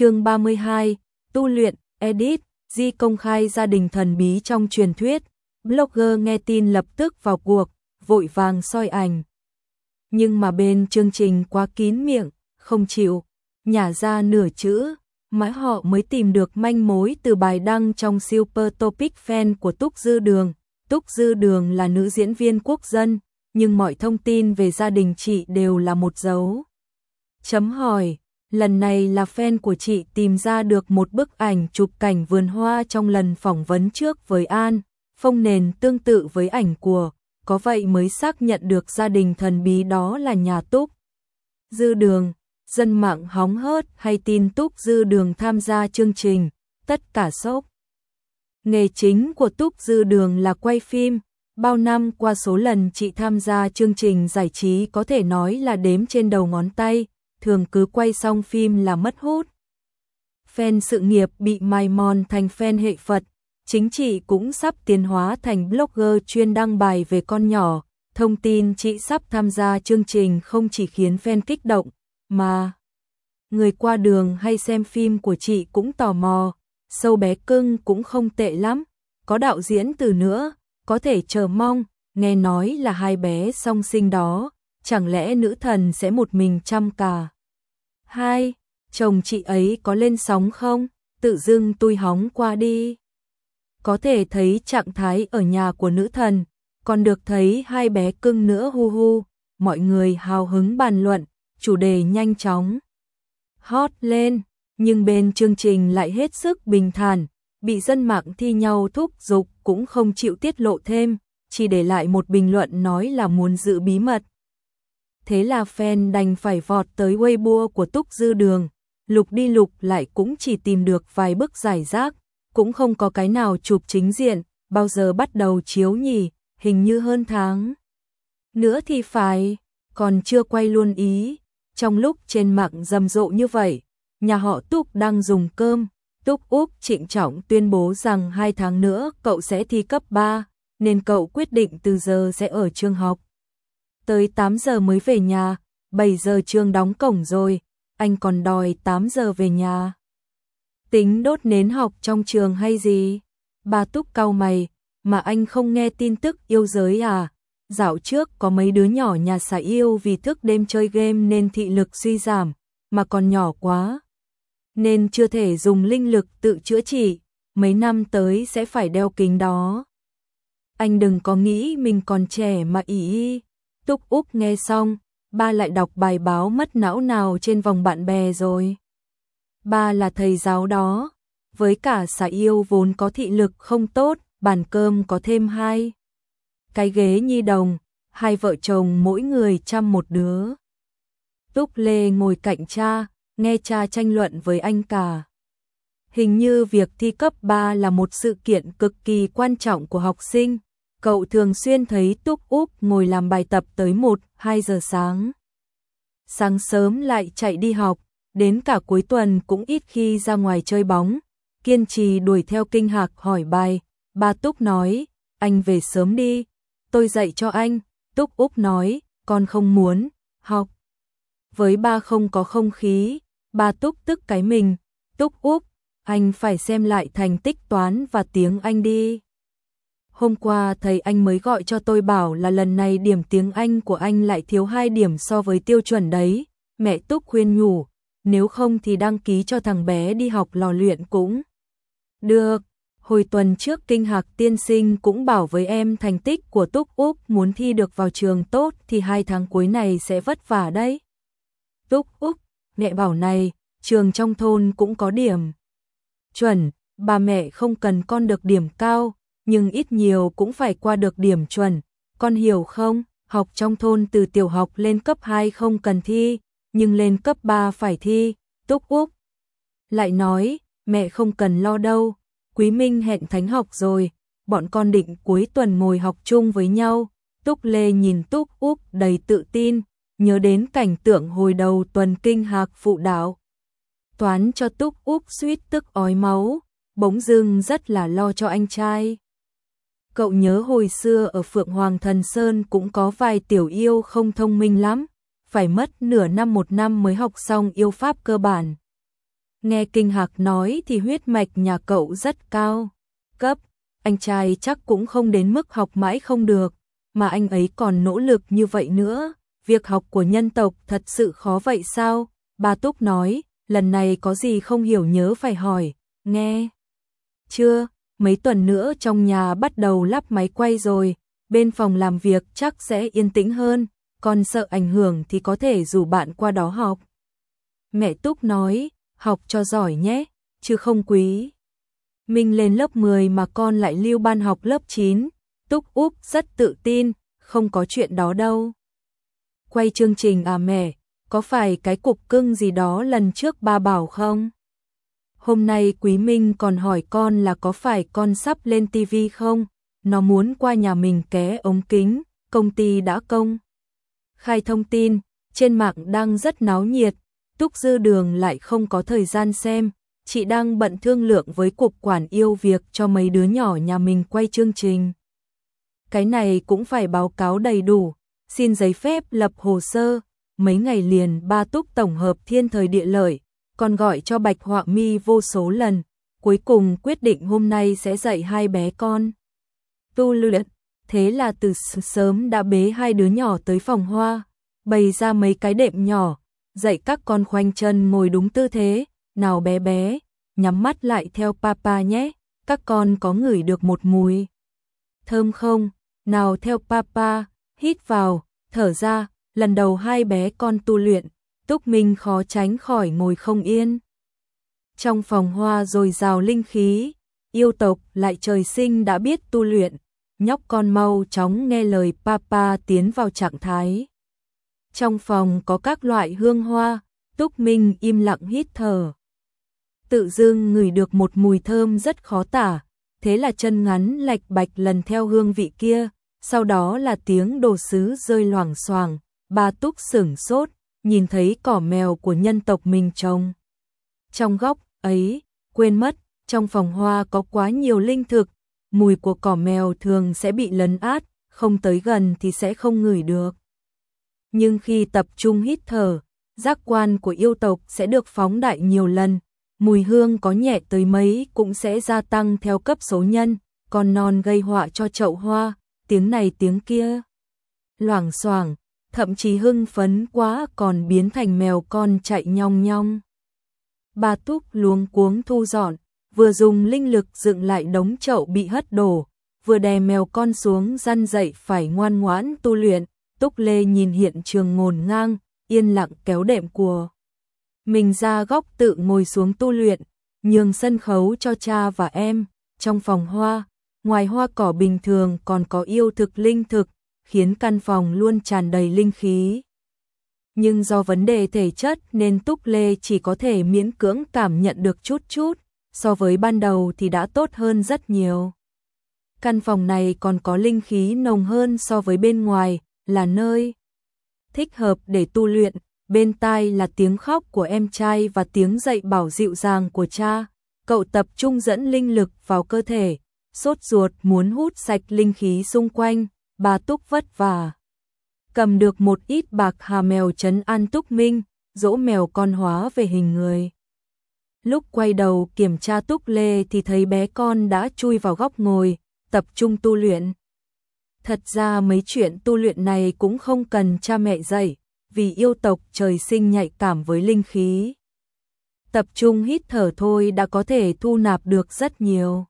chương 32, tu luyện, edit, di công khai gia đình thần bí trong truyền thuyết. Blogger nghe tin lập tức vào cuộc, vội vàng soi ảnh. Nhưng mà bên chương trình quá kín miệng, không chịu, nhả ra nửa chữ, mãi họ mới tìm được manh mối từ bài đăng trong Super Topic Fan của Túc Dư Đường. Túc Dư Đường là nữ diễn viên quốc dân, nhưng mọi thông tin về gia đình chị đều là một dấu. Chấm hỏi, lần này là fan của chị tìm ra được một bức ảnh chụp cảnh vườn hoa trong lần phỏng vấn trước với An, Phong nền tương tự với ảnh của, có vậy mới xác nhận được gia đình thần bí đó là nhà Túc. Dư Đường, dân mạng hóng hớt hay tin Túc Dư Đường tham gia chương trình, tất cả sốc. Nghề chính của Túc Dư Đường là quay phim, bao năm qua số lần chị tham gia chương trình giải trí có thể nói là đếm trên đầu ngón tay, thường cứ quay xong phim là mất hút. Fan sự nghiệp bị mai mòn thành fan hệ Phật, chính chị cũng sắp tiến hóa thành blogger chuyên đăng bài về con nhỏ. Thông tin chị sắp tham gia chương trình không chỉ khiến fan kích động, mà người qua đường hay xem phim của chị cũng tò mò. Sâu bé cưng cũng không tệ lắm, có đạo diễn từ nữa, có thể chờ mong, nghe nói là hai bé song sinh đó, chẳng lẽ nữ thần sẽ một mình chăm cả. Hai, chồng chị ấy có lên sóng không? Tự dưng tôi hóng qua đi. Có thể thấy trạng thái ở nhà của nữ thần, còn được thấy hai bé cưng nữa hu hu, mọi người hào hứng bàn luận, chủ đề nhanh chóng. Hot lên, nhưng bên chương trình lại hết sức bình thản, bị dân mạng thi nhau thúc giục cũng không chịu tiết lộ thêm, chỉ để lại một bình luận nói là muốn giữ bí mật. Thế là fan đành phải vọt tới Weibo của Túc Dư Đường, lục đi lục lại cũng chỉ tìm được vài bức giải rác, cũng không có cái nào chụp chính diện, bao giờ bắt đầu chiếu nhỉ, hình như hơn tháng. Nữa thì phải, còn chưa quay luôn ý, trong lúc trên mạng rầm rộ như vậy, nhà họ Túc đang dùng cơm, Túc Úc trịnh trọng tuyên bố rằng hai tháng nữa cậu sẽ thi cấp 3, nên cậu quyết định từ giờ sẽ ở trường học. Tới 8 giờ mới về nhà, 7 giờ trường đóng cổng rồi, anh còn đòi 8 giờ về nhà. Tính đốt nến học trong trường hay gì? Bà Túc cau mày, mà anh không nghe tin tức yêu giới à? Dạo trước có mấy đứa nhỏ nhà xả yêu vì thức đêm chơi game nên thị lực suy giảm, mà còn nhỏ quá. Nên chưa thể dùng linh lực tự chữa trị, mấy năm tới sẽ phải đeo kính đó. Anh đừng có nghĩ mình còn trẻ mà ý y. Túc Úc nghe xong, ba lại đọc bài báo mất não nào trên vòng bạn bè rồi. Ba là thầy giáo đó, với cả xã yêu vốn có thị lực không tốt, bàn cơm có thêm hai. Cái ghế nhi đồng, hai vợ chồng mỗi người chăm một đứa. Túc Lê ngồi cạnh cha, nghe cha tranh luận với anh cả. Hình như việc thi cấp 3 là một sự kiện cực kỳ quan trọng của học sinh, cậu thường xuyên thấy Túc Úc ngồi làm bài tập tới 1-2 giờ sáng. Sáng sớm lại chạy đi học, đến cả cuối tuần cũng ít khi ra ngoài chơi bóng, kiên trì đuổi theo kinh hạc hỏi bài, ba Túc nói, anh về sớm đi, tôi dạy cho anh, Túc Úc nói, con không muốn, học. Với ba không có không khí, ba Túc tức cái mình, Túc Úc, anh phải xem lại thành tích toán và tiếng Anh đi. Hôm qua thầy anh mới gọi cho tôi bảo là lần này điểm tiếng Anh của anh lại thiếu 2 điểm so với tiêu chuẩn đấy. Mẹ Túc khuyên nhủ, nếu không thì đăng ký cho thằng bé đi học lò luyện cũng. Được, hồi tuần trước kinh hạc tiên sinh cũng bảo với em thành tích của Túc Úc muốn thi được vào trường tốt thì hai tháng cuối này sẽ vất vả đấy. Túc Úc, mẹ bảo này, trường trong thôn cũng có điểm. Chuẩn, bà mẹ không cần con được điểm cao, nhưng ít nhiều cũng phải qua được điểm chuẩn, con hiểu không? Học trong thôn từ tiểu học lên cấp 2 không cần thi, nhưng lên cấp 3 phải thi, Túc Úc. Lại nói, mẹ không cần lo đâu, Quý Minh hẹn thánh học rồi, bọn con định cuối tuần ngồi học chung với nhau. Túc Lê nhìn Túc Úc đầy tự tin, nhớ đến cảnh tượng hồi đầu tuần kinh hạc phụ đạo. Toán cho Túc Úc suýt tức ói máu, bỗng dưng rất là lo cho anh trai. Cậu nhớ hồi xưa ở Phượng Hoàng Thần Sơn cũng có vài tiểu yêu không thông minh lắm, phải mất nửa năm một năm mới học xong yêu pháp cơ bản. Nghe kinh hạc nói thì huyết mạch nhà cậu rất cao. Cấp, anh trai chắc cũng không đến mức học mãi không được, mà anh ấy còn nỗ lực như vậy nữa. Việc học của nhân tộc thật sự khó vậy sao? Bà Túc nói, lần này có gì không hiểu nhớ phải hỏi, nghe. Chưa, mấy tuần nữa trong nhà bắt đầu lắp máy quay rồi, bên phòng làm việc chắc sẽ yên tĩnh hơn, còn sợ ảnh hưởng thì có thể rủ bạn qua đó học. Mẹ Túc nói, học cho giỏi nhé, chứ không quý. Mình lên lớp 10 mà con lại lưu ban học lớp 9, Túc Úp rất tự tin, không có chuyện đó đâu. Quay chương trình à mẹ, có phải cái cục cưng gì đó lần trước ba bảo không? Hôm nay Quý Minh còn hỏi con là có phải con sắp lên tivi không? Nó muốn qua nhà mình ké ống kính, công ty đã công. Khai thông tin, trên mạng đang rất náo nhiệt, Túc Dư Đường lại không có thời gian xem, chị đang bận thương lượng với cục quản yêu việc cho mấy đứa nhỏ nhà mình quay chương trình. Cái này cũng phải báo cáo đầy đủ, xin giấy phép lập hồ sơ, mấy ngày liền ba Túc tổng hợp thiên thời địa lợi, còn gọi cho Bạch Họa Mi vô số lần, cuối cùng quyết định hôm nay sẽ dạy hai bé con. Tu luyện, thế là từ sớm đã bế hai đứa nhỏ tới phòng hoa, bày ra mấy cái đệm nhỏ, dạy các con khoanh chân ngồi đúng tư thế, nào bé bé, nhắm mắt lại theo papa nhé, các con có ngửi được một mùi. Thơm không? Nào theo papa, hít vào, thở ra, lần đầu hai bé con tu luyện, Túc Minh khó tránh khỏi ngồi không yên. Trong phòng hoa rồi rào linh khí, yêu tộc lại trời sinh đã biết tu luyện, nhóc con mau chóng nghe lời papa tiến vào trạng thái. Trong phòng có các loại hương hoa, Túc Minh im lặng hít thở. Tự dưng ngửi được một mùi thơm rất khó tả, thế là chân ngắn lạch bạch lần theo hương vị kia, sau đó là tiếng đồ sứ rơi loảng xoảng, bà Túc sửng sốt, nhìn thấy cỏ mèo của nhân tộc mình trồng. Trong góc ấy, quên mất, trong phòng hoa có quá nhiều linh thực, mùi của cỏ mèo thường sẽ bị lấn át, không tới gần thì sẽ không ngửi được. Nhưng khi tập trung hít thở, giác quan của yêu tộc sẽ được phóng đại nhiều lần, mùi hương có nhẹ tới mấy cũng sẽ gia tăng theo cấp số nhân, còn non gây họa cho chậu hoa, tiếng này tiếng kia. Loảng xoảng, thậm chí hưng phấn quá còn biến thành mèo con chạy nhong nhong. Bà Túc luống cuống thu dọn, vừa dùng linh lực dựng lại đống chậu bị hất đổ, vừa đè mèo con xuống răn dậy phải ngoan ngoãn tu luyện, Túc Lê nhìn hiện trường ngồn ngang, yên lặng kéo đệm của. Mình ra góc tự ngồi xuống tu luyện, nhường sân khấu cho cha và em, trong phòng hoa, ngoài hoa cỏ bình thường còn có yêu thực linh thực, khiến căn phòng luôn tràn đầy linh khí. Nhưng do vấn đề thể chất nên Túc Lê chỉ có thể miễn cưỡng cảm nhận được chút chút, so với ban đầu thì đã tốt hơn rất nhiều. Căn phòng này còn có linh khí nồng hơn so với bên ngoài, là nơi thích hợp để tu luyện, bên tai là tiếng khóc của em trai và tiếng dạy bảo dịu dàng của cha. Cậu tập trung dẫn linh lực vào cơ thể, sốt ruột muốn hút sạch linh khí xung quanh, bà Túc vất vả. Cầm được một ít bạc hà mèo trấn an Túc Minh, dỗ mèo con hóa về hình người. Lúc quay đầu kiểm tra Túc Lê thì thấy bé con đã chui vào góc ngồi, tập trung tu luyện. Thật ra mấy chuyện tu luyện này cũng không cần cha mẹ dạy, vì yêu tộc trời sinh nhạy cảm với linh khí. Tập trung hít thở thôi đã có thể thu nạp được rất nhiều.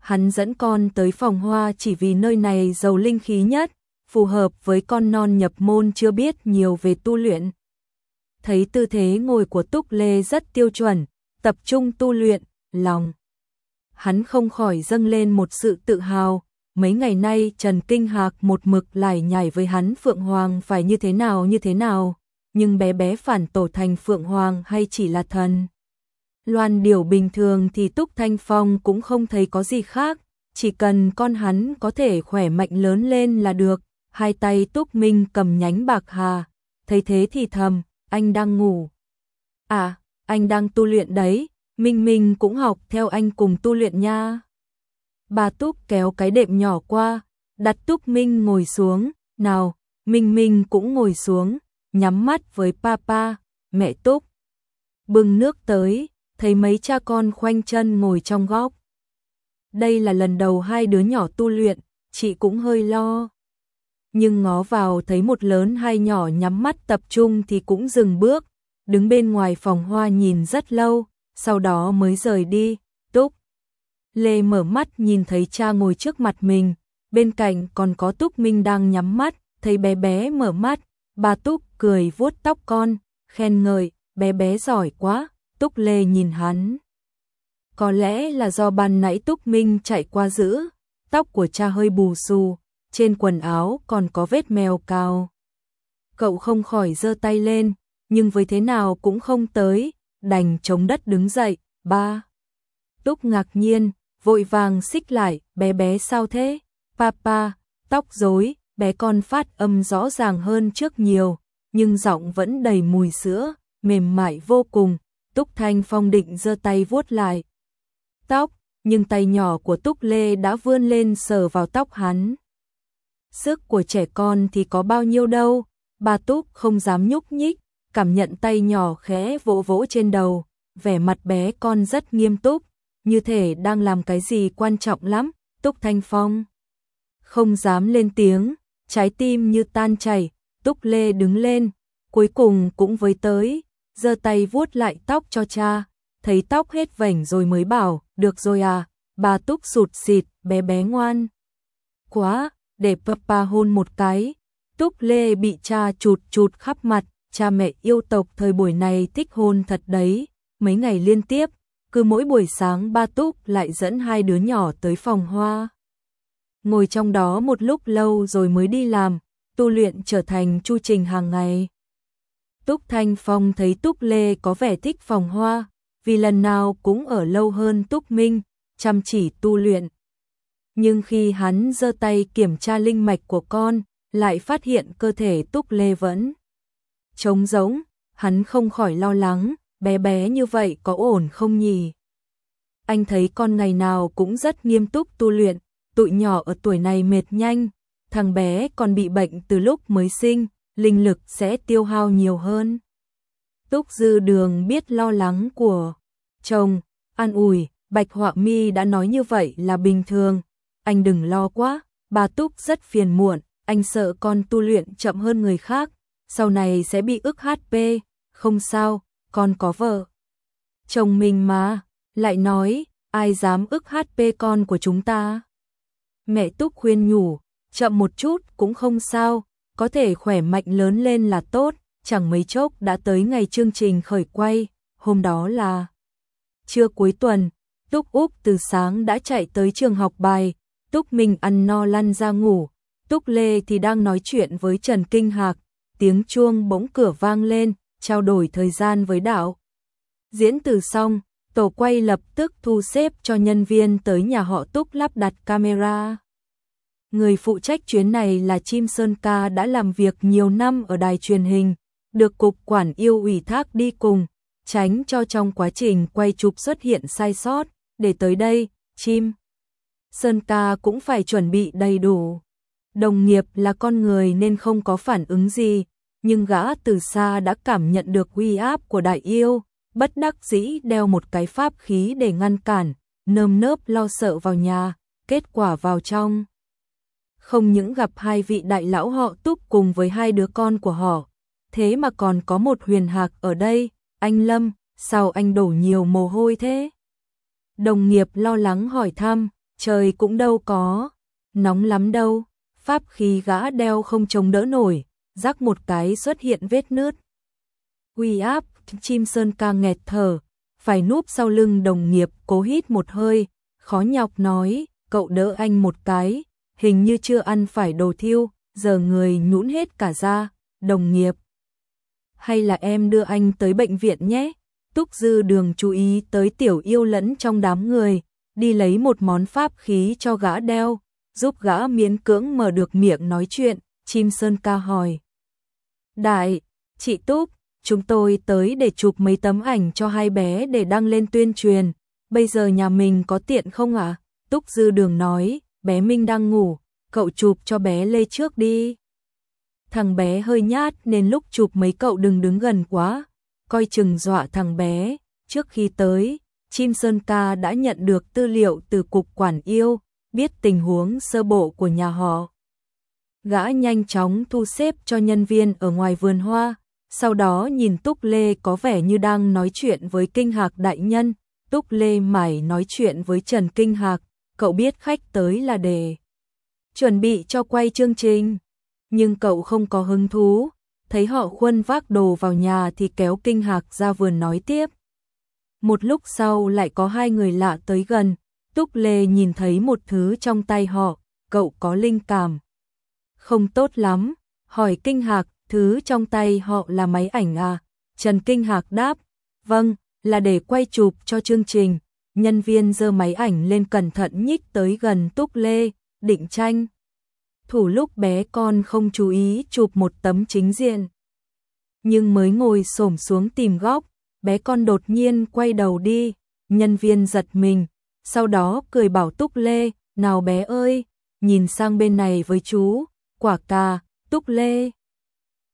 Hắn dẫn con tới phòng hoa chỉ vì nơi này giàu linh khí nhất, phù hợp với con non nhập môn chưa biết nhiều về tu luyện. Thấy tư thế ngồi của Túc Lê rất tiêu chuẩn, tập trung tu luyện, lòng. Hắn không khỏi dâng lên một sự tự hào, mấy ngày nay Trần Kinh Hạc một mực lải nhảy với hắn Phượng Hoàng phải như thế nào như thế nào, nhưng bé bé phản tổ thành Phượng Hoàng hay chỉ là thần. Loan điều bình thường thì Túc Thanh Phong cũng không thấy có gì khác, chỉ cần con hắn có thể khỏe mạnh lớn lên là được, hai tay Túc Minh cầm nhánh bạc hà, thấy thế thì thầm, anh đang ngủ. À, anh đang tu luyện đấy, Minh Minh cũng học theo anh cùng tu luyện nha. Bà Túc kéo cái đệm nhỏ qua, đặt Túc Minh ngồi xuống, nào, Minh Minh cũng ngồi xuống, nhắm mắt với papa, mẹ Túc. Bưng nước tới, thấy mấy cha con khoanh chân ngồi trong góc. Đây là lần đầu hai đứa nhỏ tu luyện, chị cũng hơi lo. Nhưng ngó vào thấy một lớn hai nhỏ nhắm mắt tập trung thì cũng dừng bước, đứng bên ngoài phòng hoa nhìn rất lâu, sau đó mới rời đi, Túc. Lê mở mắt nhìn thấy cha ngồi trước mặt mình, bên cạnh còn có Túc Minh đang nhắm mắt, thấy bé bé mở mắt, bà Túc cười vuốt tóc con, khen ngợi, bé bé giỏi quá, Túc Lê nhìn hắn. Có lẽ là do ban nãy Túc Minh chạy qua giữ, tóc của cha hơi bù xù, trên quần áo còn có vết mèo cao. Cậu không khỏi giơ tay lên, nhưng với thế nào cũng không tới, đành chống đất đứng dậy, ba. Túc ngạc nhiên, vội vàng xích lại, bé bé sao thế? Papa, tóc rối, bé con phát âm rõ ràng hơn trước nhiều, nhưng giọng vẫn đầy mùi sữa, mềm mại vô cùng. Túc Thanh Phong định giơ tay vuốt lại. Tóc, nhưng tay nhỏ của Túc Lê đã vươn lên sờ vào tóc hắn. Sức của trẻ con thì có bao nhiêu đâu, bà Túc không dám nhúc nhích, cảm nhận tay nhỏ khẽ vỗ vỗ trên đầu, vẻ mặt bé con rất nghiêm túc, như thể đang làm cái gì quan trọng lắm, Túc Thanh Phong. Không dám lên tiếng, trái tim như tan chảy, Túc Lê đứng lên, cuối cùng cũng với tới, giơ tay vuốt lại tóc cho cha, thấy tóc hết vảnh rồi mới bảo, được rồi à, bà Túc sụt xịt, bé bé ngoan. Quá, để papa hôn một cái. Túc Lê bị cha chụt chụt khắp mặt, cha mẹ yêu tộc thời buổi này thích hôn thật đấy. Mấy ngày liên tiếp, cứ mỗi buổi sáng ba Túc lại dẫn hai đứa nhỏ tới phòng hoa. Ngồi trong đó một lúc lâu rồi mới đi làm, tu luyện trở thành chu trình hàng ngày. Túc Thanh Phong thấy Túc Lê có vẻ thích phòng hoa, vì lần nào cũng ở lâu hơn Túc Minh, chăm chỉ tu luyện. Nhưng khi hắn giơ tay kiểm tra linh mạch của con, lại phát hiện cơ thể Túc Lê vẫn trống rỗng, hắn không khỏi lo lắng, bé bé như vậy có ổn không nhỉ? Anh thấy con ngày nào cũng rất nghiêm túc tu luyện, tụi nhỏ ở tuổi này mệt nhanh, thằng bé còn bị bệnh từ lúc mới sinh, linh lực sẽ tiêu hao nhiều hơn. Túc Dư Đường biết lo lắng của chồng, an ủi, Bạch Họa Mi đã nói như vậy là bình thường, anh đừng lo quá, bà Túc rất phiền muộn, anh sợ con tu luyện chậm hơn người khác, sau này sẽ bị ức HP, không sao, con có vợ. Chồng mình mà, lại nói, ai dám ức HP con của chúng ta. Mẹ Túc khuyên nhủ, chậm một chút cũng không sao, có thể khỏe mạnh lớn lên là tốt, chẳng mấy chốc đã tới ngày chương trình khởi quay, hôm đó là trưa cuối tuần, Túc Úc từ sáng đã chạy tới trường học bài, Túc Minh ăn no lăn ra ngủ, Túc Lê thì đang nói chuyện với Trần Kinh Hạc, tiếng chuông bỗng cửa vang lên, trao đổi thời gian với đạo. Diễn từ xong, tổ quay lập tức thu xếp cho nhân viên tới nhà họ Túc lắp đặt camera. Người phụ trách chuyến này là Chim Sơn Ca đã làm việc nhiều năm ở đài truyền hình, được cục quản yêu ủy thác đi cùng, tránh cho trong quá trình quay chụp xuất hiện sai sót, để tới đây, Chim Sơn Ca cũng phải chuẩn bị đầy đủ. Đồng nghiệp là con người nên không có phản ứng gì, nhưng gã từ xa đã cảm nhận được uy áp của đại yêu, bất đắc dĩ đeo một cái pháp khí để ngăn cản, nơm nớp lo sợ vào nhà, kết quả vào trong. Không những gặp hai vị đại lão họ túc cùng với hai đứa con của họ, thế mà còn có một huyền hạc ở đây, anh Lâm, sao anh đổ nhiều mồ hôi thế? Đồng nghiệp lo lắng hỏi thăm, trời cũng đâu có, nóng lắm đâu, pháp khí gã đeo không chống đỡ nổi, rắc một cái xuất hiện vết nứt. Uy áp, chim sơn ca nghẹt thở, phải núp sau lưng đồng nghiệp cố hít một hơi, khó nhọc nói, cậu đỡ anh một cái, hình như chưa ăn phải đồ thiêu, giờ người nhũn hết cả da. đồng nghiệp. Hay là em đưa anh tới bệnh viện nhé? Túc dư đường chú ý tới tiểu yêu lẫn trong đám người, đi lấy một món pháp khí cho gã đeo, giúp gã miễn cưỡng mở được miệng nói chuyện, chim sơn ca hỏi. Đại, chị Túc, chúng tôi tới để chụp mấy tấm ảnh cho hai bé để đăng lên tuyên truyền, bây giờ nhà mình có tiện không ạ? Túc dư đường nói, bé Minh đang ngủ, cậu chụp cho bé Lê trước đi. Thằng bé hơi nhát nên lúc chụp mấy cậu đừng đứng gần quá, coi chừng dọa thằng bé, Trước khi tới, Chim Sơn Ca đã nhận được tư liệu từ Cục Quản yêu, biết tình huống sơ bộ của nhà họ. Gã nhanh chóng thu xếp cho nhân viên ở ngoài vườn hoa, sau đó nhìn Túc Lê có vẻ như đang nói chuyện với Kinh Hạc đại nhân, Túc Lê mải nói chuyện với Trần Kinh Hạc, cậu biết khách tới là để chuẩn bị cho quay chương trình, nhưng cậu không có hứng thú, thấy họ khuân vác đồ vào nhà thì kéo Kinh Hạc ra vườn nói tiếp. Một lúc sau lại có hai người lạ tới gần, Túc Lê nhìn thấy một thứ trong tay họ, cậu có linh cảm. Không tốt lắm, hỏi Kinh Hạc, thứ trong tay họ là máy ảnh à? Trần Kinh Hạc đáp, vâng, là để quay chụp cho chương trình. Nhân viên giơ máy ảnh lên cẩn thận nhích tới gần Túc Lê, định tranh. Thủ lúc bé con không chú ý chụp một tấm chính diện. Nhưng mới ngồi xổm xuống tìm góc, bé con đột nhiên quay đầu đi, nhân viên giật mình, sau đó cười bảo Túc Lê, nào bé ơi, nhìn sang bên này với chú, quả cà, Túc Lê.